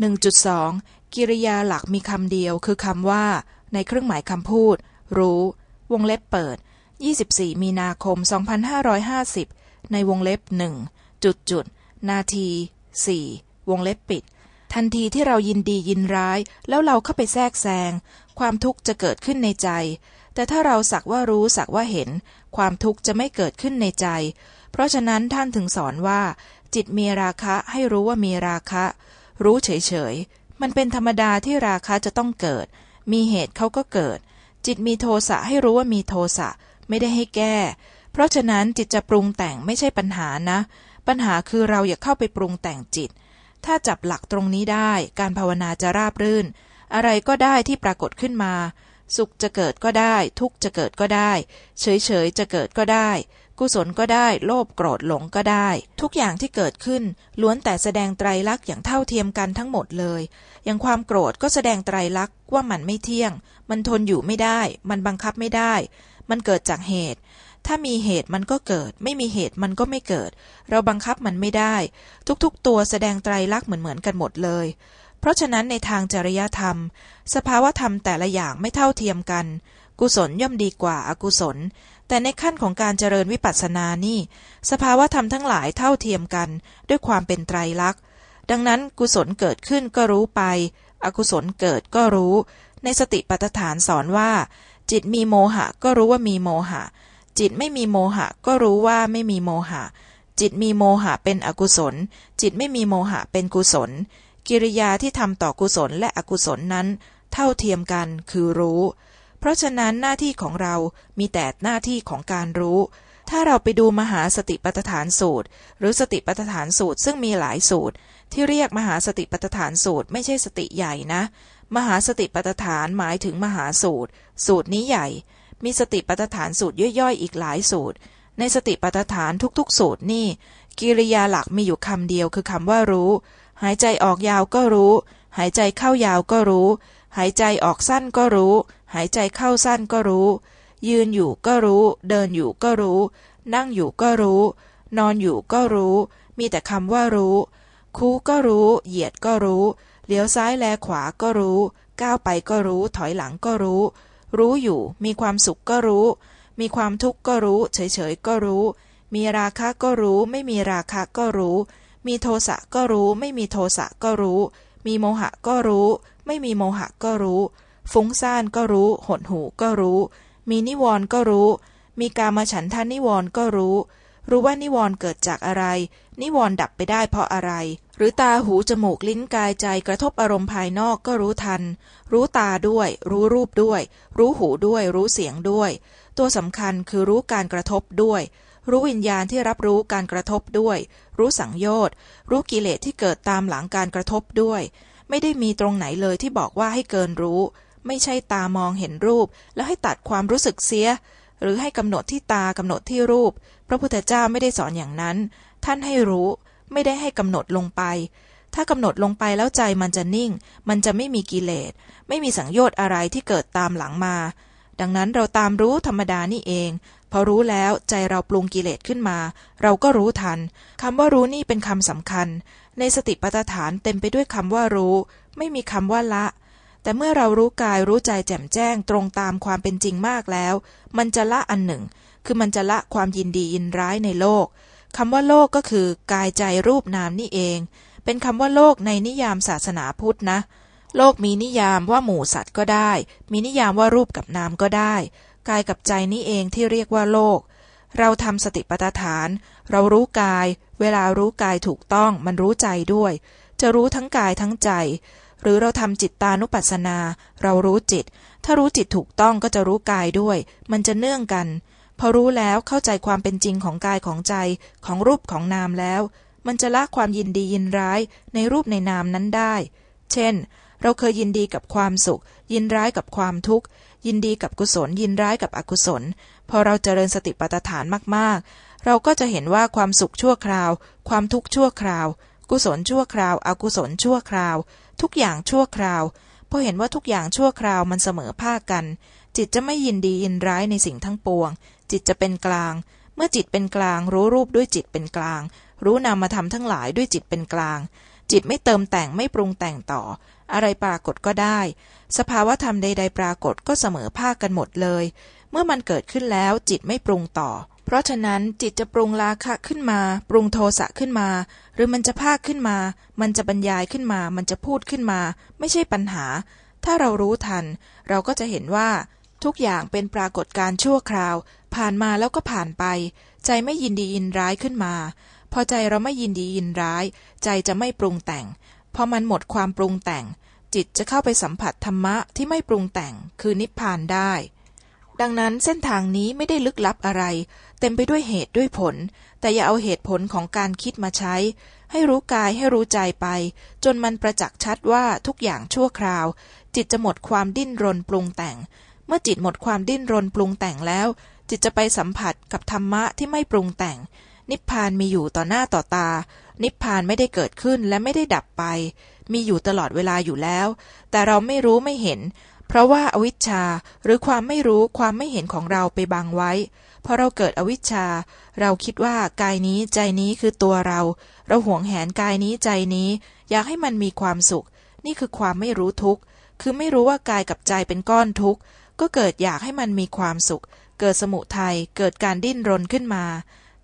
1.2 กิริยาหลักมีคำเดียวคือคำว่า ในเครื่องหมายคำพูด รู้ วงเล็บเปิด 24 มีนาคม 2550 ในวงเล็บหนึ่งจุดจุดนาที 4 วงเล็บปิด ทันทีที่เรายินดียินร้าย แล้วเราเข้าไปแทรกแซง ความทุกข์จะเกิดขึ้นในใจ แต่ถ้าเราสักว่ารู้สักว่าเห็น ความทุกข์จะไม่เกิดขึ้นในใจ เพราะฉะนั้นท่านถึงสอนว่า จิตมีราคะให้รู้ว่ามีราคะ รู้เฉยๆ มันเป็นธรรมดาที่ราคะจะต้องเกิด มีเหตุเขาก็เกิด จิตมีโทสะให้รู้ว่ามีโทสะไม่ได้ให้แก้ เพราะฉะนั้นจิตจะปรุงแต่งไม่ใช่ปัญหานะ ปัญหาคือเราอย่าเข้าไปปรุงแต่งจิต ถ้าจับหลักตรงนี้ได้ การภาวนาจะราบรื่น อะไรก็ได้ที่ปรากฏขึ้นมา สุขจะเกิดก็ได้ ทุกข์จะเกิดก็ได้ เฉยๆจะเกิดก็ได้ กุศลก็ได้ โลภโกรธหลงก็ได้ ทุกอย่างที่เกิดขึ้น ล้วนแต่แสดงไตรลักษณ์อย่างเท่าเทียมกันทั้งหมดเลย อย่างความโกรธก็แสดงไตรลักษณ์ว่ามันไม่เที่ยง มันทนอยู่ไม่ได้ มันบังคับไม่ได้ มันเกิดจากเหตุ ถ้ามีเหตุมันก็เกิด ไม่มีเหตุมันก็ไม่เกิด เราบังคับมันไม่ได้ ทุกๆ ตัวแสดงไตรลักษณ์เหมือนๆกันหมดเลย เพราะฉะนั้นในทางจริยธรรม สภาวธรรมแต่ละอย่างไม่เท่าเทียมกัน กุศลย่อมดีกว่าอากุศล แต่ในขั้นของการเจริญวิปัสสนานี่ สภาวะธรรมทั้งหลายเท่าเทียมกันด้วยความเป็นไตรลักษณ์ ดังนั้นกุศลเกิดขึ้นก็รู้ไป อกุศลเกิดก็รู้ ในสติปัฏฐานสอนว่า จิตมีโมหะก็รู้ว่ามีโมหะ จิตไม่มีโมหะก็รู้ว่าไม่มีโมหะ จิตมีโมหะเป็นอกุศล จิตไม่มีโมหะเป็นกุศล กิริยาที่ทำต่อกุศลและอกุศลนั้น เท่าเทียมกันคือรู้ เพราะฉะนั้นหน้าที่ของเรามีแต่หน้าที่ของการรู้ ถ้าเราไปดูมหาสติปัฏฐานสูตร หรือสติปัฏฐานสูตรซึ่งมีหลายสูตร ที่เรียกมหาสติปัฏฐานสูตรไม่ใช่สติใหญ่นะ มหาสติปัฏฐานหมายถึงมหาสูตร สูตรนี้ใหญ่ มีสติปัฏฐานสูตรย่อยๆ อีกหลายสูตร ในสติปัฏฐานทุกๆ สูตรนี่ กิริยาหลักมีอยู่คำเดียวคือคำว่ารู้ หายใจออกยาวก็รู้ หายใจเข้ายาวก็รู้ หายใจออกสั้นก็รู้ หายใจเข้าสั้นก็รู้ ยืนอยู่ก็รู้ เดินอยู่ก็รู้ นั่งอยู่ก็รู้ นอนอยู่ก็รู้ มีแต่คำว่ารู้ คู่ก็รู้ เหยียดก็รู้ เลี้ยวซ้ายแลขวาก็รู้ ก้าวไปก็รู้ ถอยหลังก็รู้ รู้อยู่ มีความสุขก็รู้ มีความทุกข์ก็รู้ เฉยๆก็รู้ มีราคะก็รู้ ไม่มีราคะก็รู้ มีโทสะก็รู้ ไม่มีโทสะก็รู้ มีโมหะก็รู้ ไม่มีโมหะก็รู้ ฟุ้งซ่านก็รู้ หดหูก็รู้ มีนิวรณ์ก็รู้ มีกามฉันทานิวรณ์ก็รู้ รู้ว่านิวรณ์เกิดจากอะไร นิวรณ์ดับไปได้เพราะอะไร หรือตาหูจมูกลิ้นกายใจกระทบอารมณ์ภายนอกก็รู้ทัน รู้ตาด้วย รู้รูปด้วย รู้หูด้วย รู้เสียงด้วย ตัวสำคัญคือรู้การกระทบด้วยรู้วิญญาณที่รับรู้การกระทบด้วย รู้สังโยชน์ รู้กิเลสที่เกิดตามหลังการกระทบด้วย ไม่ได้มีตรงไหนเลยที่บอกว่าให้เกินรู้ ไม่ใช่ตามองเห็นรูป แล้วให้ตัดความรู้สึกเสีย หรือให้กำหนดที่ตากำหนดที่รูป พระพุทธเจ้าไม่ได้สอนอย่างนั้น ท่านให้รู้ไม่ได้ให้กำหนดลงไป ถ้ากำหนดลงไปแล้วใจมันจะนิ่ง มันจะไม่มีกิเลส ไม่มีสังโยชน์อะไรที่เกิดตามหลังมา ดังนั้นเราตามรู้ธรรมดานี่เอง พอรู้แล้วใจเราปรุงกิเลสขึ้นมา เราก็รู้ทันคำว่ารู้นี่เป็นคำสำคัญ ในสติปัฏฐานเต็มไปด้วยคำว่ารู้ ไม่มีคำว่าละ แต่เมื่อเรารู้กายรู้ใจแจ่มแจ้งตรงตามความเป็นจริงมากแล้ว มันจะละอันหนึ่ง คือมันจะละความยินดียินร้ายในโลกคำว่าโลกก็คือกายใจรูปนามนี่เอง เป็นคำว่าโลกในนิยามศาสนาพุทธนะ โลกมีนิยามว่าหมู่สัตว์ก็ได้ มีนิยามว่ารูปกับนามก็ได้ กายกับใจนี่เองที่เรียกว่าโลก เราทำสติปัฏฐาน เรารู้กาย เวลารู้กายถูกต้องมันรู้ใจด้วย จะรู้ทั้งกายทั้งใจ หรือเราทำจิตตานุปัสสนา เรารู้จิต ถ้ารู้จิตถูกต้องก็จะรู้กายด้วย มันจะเนื่องกัน พอรู้แล้วเข้าใจความเป็นจริงของกายของใจของรูปของนามแล้ว มันจะละความยินดียินร้ายในรูปในนามนั้นได้ เช่น เราเคยยินดีกับความสุข ยินร้ายกับความทุกข์ ยินดีกับกุศล ยินร้ายกับอกุศล พอเราเจริญสติปัฏฐานมากๆ เราก็จะเห็นว่าความสุขชั่วคราว ความทุกข์ชั่วคราว กุศลชั่วคราว อกุศลชั่วคราว ทุกอย่างชั่วคราวพอเห็นว่าทุกอย่างชั่วคราวมันเสมอภาคกัน จิตจะไม่ยินดียินร้ายในสิ่งทั้งปวง จิตจะเป็นกลาง เมื่อจิตเป็นกลาง รู้รูปด้วยจิตเป็นกลาง รู้นามธรรมทั้งหลายด้วยจิตเป็นกลาง จิตไม่เติมแต่งไม่ปรุงแต่งต่อ อะไรปรากฏก็ได้ สภาวะธรรมใด ๆ ปรากฏก็เสมอภาคกันหมดเลย เมื่อมันเกิดขึ้นแล้วจิตไม่ปรุงต่อ เพราะฉะนั้นจิตจะปรุงราคะขึ้นมา ปรุงโทสะขึ้นมา หรือมันจะภาคขึ้นมา มันจะบรรยายขึ้นมา มันจะพูดขึ้นมา ไม่ใช่ปัญหา ถ้าเรารู้ทัน เราก็จะเห็นว่า ทุกอย่างเป็นปรากฏการชั่วคราว ผ่านมาแล้วก็ผ่านไป ใจไม่ยินดียินร้ายขึ้นมา พอใจเราไม่ยินดียินร้าย ใจจะไม่ปรุงแต่ง พอมันหมดความปรุงแต่ง จิตจะเข้าไปสัมผัสธรรมะที่ไม่ปรุงแต่ง คือนิพพานได้ ดังนั้นเส้นทางนี้ไม่ได้ลึกลับอะไร เต็มไปด้วยเหตุด้วยผล แต่อย่าเอาเหตุผลของการคิดมาใช้ ให้รู้กายให้รู้ใจไป จนมันประจักษ์ชัดว่าทุกอย่างชั่วคราว จิตจะหมดความดิ้นรนปรุงแต่ง เมื่อจิตหมดความดิ้นรนปรุงแต่งแล้ว จิตจะไปสัมผัสกับธรรมะที่ไม่ปรุงแต่ง นิพพานมีอยู่ต่อหน้าต่อตา นิพพานไม่ได้เกิดขึ้นและไม่ได้ดับไป มีอยู่ตลอดเวลาอยู่แล้ว แต่เราไม่รู้ไม่เห็น เพราะว่าอาวิชชาหรือความไม่รู้ความไม่เห็นของเราไปบังไว้พอเราเกิดอวิชชา เราคิดว่ากายนี้ใจนี้คือตัวเรา เราหวงแหนกายนี้ใจนี้ อยากให้มันมีความสุข นี่คือความไม่รู้ทุกข์คือไม่รู้ว่ากายกับใจเป็นก้อนทุกข์ก็เกิดอยากให้มันมีความสุข เกิดสมุทัยเกิดการดิ้นรนขึ้นมา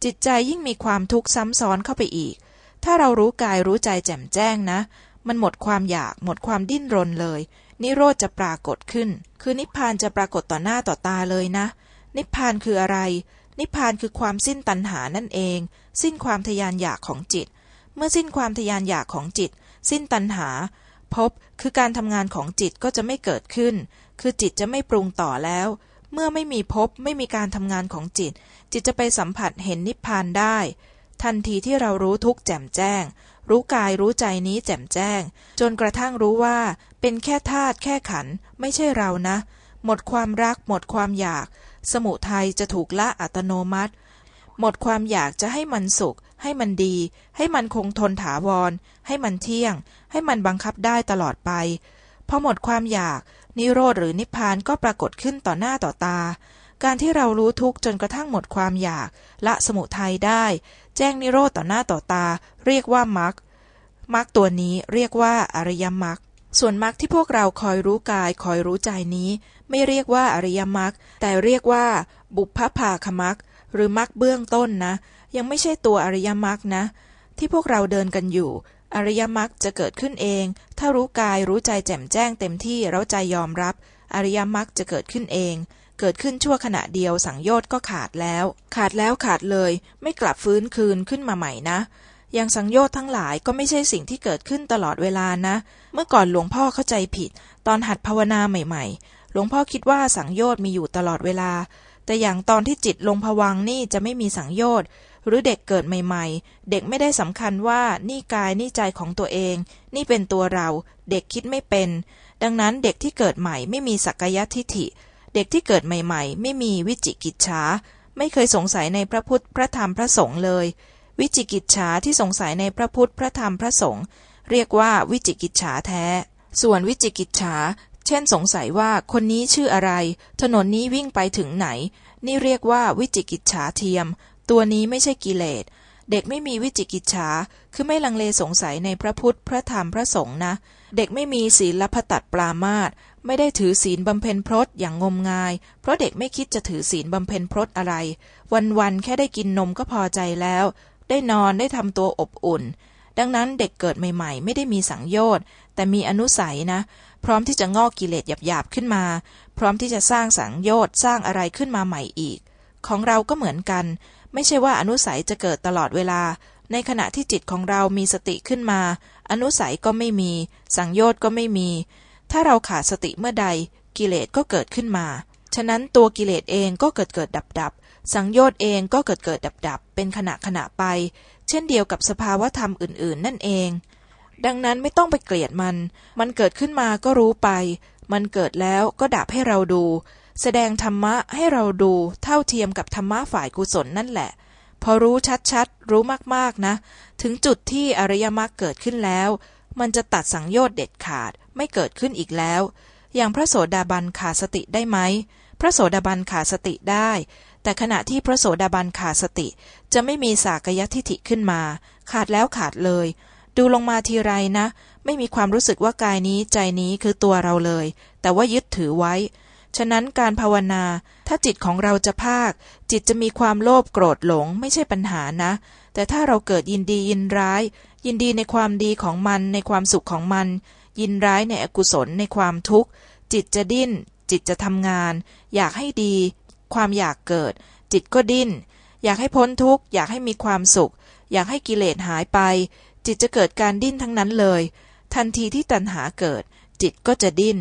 จิตใจยิ่งมีความทุกข์ซ้ำซ้อนเข้าไปอีก ถ้าเรารู้กายรู้ใจแจ่มแจ้งนะ มันหมดความอยากหมดความดิ้นรนเลย นิโรธจะปรากฏขึ้น คือนิพพานจะปรากฏต่อหน้าต่อตาเลยนะ นิพพานคืออะไร นิพพานคือความสิ้นตัณหานั่นเอง สิ้นความทยานอยากของจิต เมื่อสิ้นความทยานอยากของจิต สิ้นตัณหาพบคือการทำงานของจิตก็จะไม่เกิดขึ้น คือจิตจะไม่ปรุงต่อแล้ว เมื่อไม่มีพบไม่มีการทำงานของจิต จิตจะไปสัมผัสเห็นนิพพานได้ ทันทีที่เรารู้ทุกแจ่มแจ้ง รู้กายรู้ใจนี้แจ่มแจ้ง จนกระทั่งรู้ว่า เป็นแค่ธาตุแค่ขัน ไม่ใช่เรานะ หมดความรัก หมดความอยาก สมุทัยจะถูกละอัตโนมัติ หมดความอยากจะให้มันสุข ให้มันดี ให้มันคงทนถาวร ให้มันเที่ยง ให้มันบังคับได้ตลอดไปพอหมดความอยากนิโรธหรือนิพพานก็ปรากฏขึ้นต่อหน้าต่อตา การที่เรารู้ทุกจนกระทั่งหมดความอยาก ละสมุทัยได้ แจ้งนิโรธต่อหน้าต่อตา เรียกว่ามรรคมรรคตัวนี้เรียกว่าอริยมรรคส่วนมรรคที่พวกเราคอยรู้กายคอยรู้ใจนี้ ไม่เรียกว่าอริยมรรคแต่เรียกว่า บุพภาคมรรคหรือมรรคเบื้องต้นนะ ยังไม่ใช่ตัวอริยมรรคนะ ที่พวกเราเดินกันอยู่ อริยมรรคจะเกิดขึ้นเอง ถ้ารู้กายรู้ใจแจ่มแจ้งเต็มที่แล้วใจยอมรับ อริยมรรคจะเกิดขึ้นเอง เกิดขึ้นชั่วขณะเดียวสังโยชน์ก็ขาดแล้ว ขาดแล้วขาดเลย ไม่กลับฟื้นคืนขึ้นมาใหม่นะอย่างสังโยชน์ทั้งหลายก็ไม่ใช่สิ่งที่เกิดขึ้นตลอดเวลานะ เมื่อก่อนหลวงพ่อเข้าใจผิด ตอนหัดภาวนาใหม่หลวงพ่อคิดว่าสังโยชน์มีอยู่ตลอดเวลา แต่อย่างตอนที่จิตลงผวังนี่จะไม่มีสังโยชน์หรือเด็กเกิดใหม่ ๆ เด็กไม่ได้สำคัญว่านี่กายนี่ใจของตัวเอง นี่เป็นตัวเรา เด็กคิดไม่เป็น ดังนั้นเด็กที่เกิดใหม่ไม่มีสักยะทิฐิ เด็กที่เกิดใหม่ ๆ ไม่มีวิจิกิจฉาไม่เคยสงสัยในพระพุทธพระธรรมพระสงฆ์เลย วิจิกิจฉาที่สงสัยในพระพุทธพระธรรมพระสงฆ์เรียกว่าวิจิกิจฉาแท้ ส่วนวิจิกิจฉาเช่นสงสัยว่าคนนี้ชื่ออะไร ถนนนี้วิ่งไปถึงไหน นี่เรียกว่าวิจิกิจฉาเทียม ตัวนี้ไม่ใช่กิเลส เด็กไม่มีวิจิกิจฉาคือไม่ลังเลสงสัยในพระพุทธพระธรรมพระสงฆ์นะ เด็กไม่มีศีลพตัดปรามาต ไม่ได้ถือศีลบำเพ็ญพรตอย่างงมงาย เพราะเด็กไม่คิดจะถือศีลบำเพ็ญพรตอะไร วันๆแค่ได้กินนมก็พอใจแล้ว ได้นอนได้ทำตัวอบอุ่น ดังนั้นเด็กเกิดใหม่ๆ ไม่ได้มีสังโยชน์ แต่มีอนุสัยนะ พร้อมที่จะงอกกิเลสหยาบๆขึ้นมา พร้อมที่จะสร้างสังโยชน์สร้างอะไรขึ้นมาใหม่อีก ของเราก็เหมือนกัน ไม่ใช่ว่าอนุสัยจะเกิดตลอดเวลา ในขณะที่จิตของเรามีสติขึ้นมา อนุสัยก็ไม่มี สังโยชน์ก็ไม่มี ถ้าเราขาดสติเมื่อใดกิเลสก็เกิดขึ้นมา ฉะนั้นตัวกิเลสเองก็เกิดเกิดดับดับ สังโยชน์เองก็เกิดเกิดดับดับ เป็นขณะขณะไป เช่นเดียวกับสภาวธรรมอื่น ๆ นั่นเอง ดังนั้นไม่ต้องไปเกลียดมัน มันเกิดขึ้นมาก็รู้ไป มันเกิดแล้วก็ดับให้เราดู แสดงธรรมะให้เราดูเท่าเทียมกับธรรมะฝ่ายกุศลนั่นแหละ พอรู้ชัดๆ รู้มากๆนะ ถึงจุดที่อริยมรรคเกิดขึ้นแล้ว มันจะตัดสังโยชน์เด็ดขาดไม่เกิดขึ้นอีกแล้ว อย่างพระโสดาบันขาดสติได้ไหม พระโสดาบันขาดสติได้ แต่ขณะที่พระโสดาบันขาดสติ จะไม่มีสากยทิฐิขึ้นมา ขาดแล้วขาดเลย ดูลงมาทีไรนะ ไม่มีความรู้สึกว่ากายนี้ใจนี้คือตัวเราเลย แต่ว่ายึดถือไว้ ฉะนั้นการภาวนาถ้าจิตของเราจะภาค จิตจะมีความโลภโกรธหลงไม่ใช่ปัญหานะ แต่ถ้าเราเกิดยินดียินร้าย ยินดีในความดีของมันในความสุขของมัน ยินร้ายในอกุศลในความทุกข์ จิตจะดิ้น จิตจะทำงาน อยากให้ดี ความอยากเกิด จิตก็ดิ้น อยากให้พ้นทุกข์ อยากให้มีความสุข อยากให้กิเลสหายไป จิตจะเกิดการดิ้นทั้งนั้นเลย ทันทีที่ตัณหาเกิด จิตก็จะดิ้น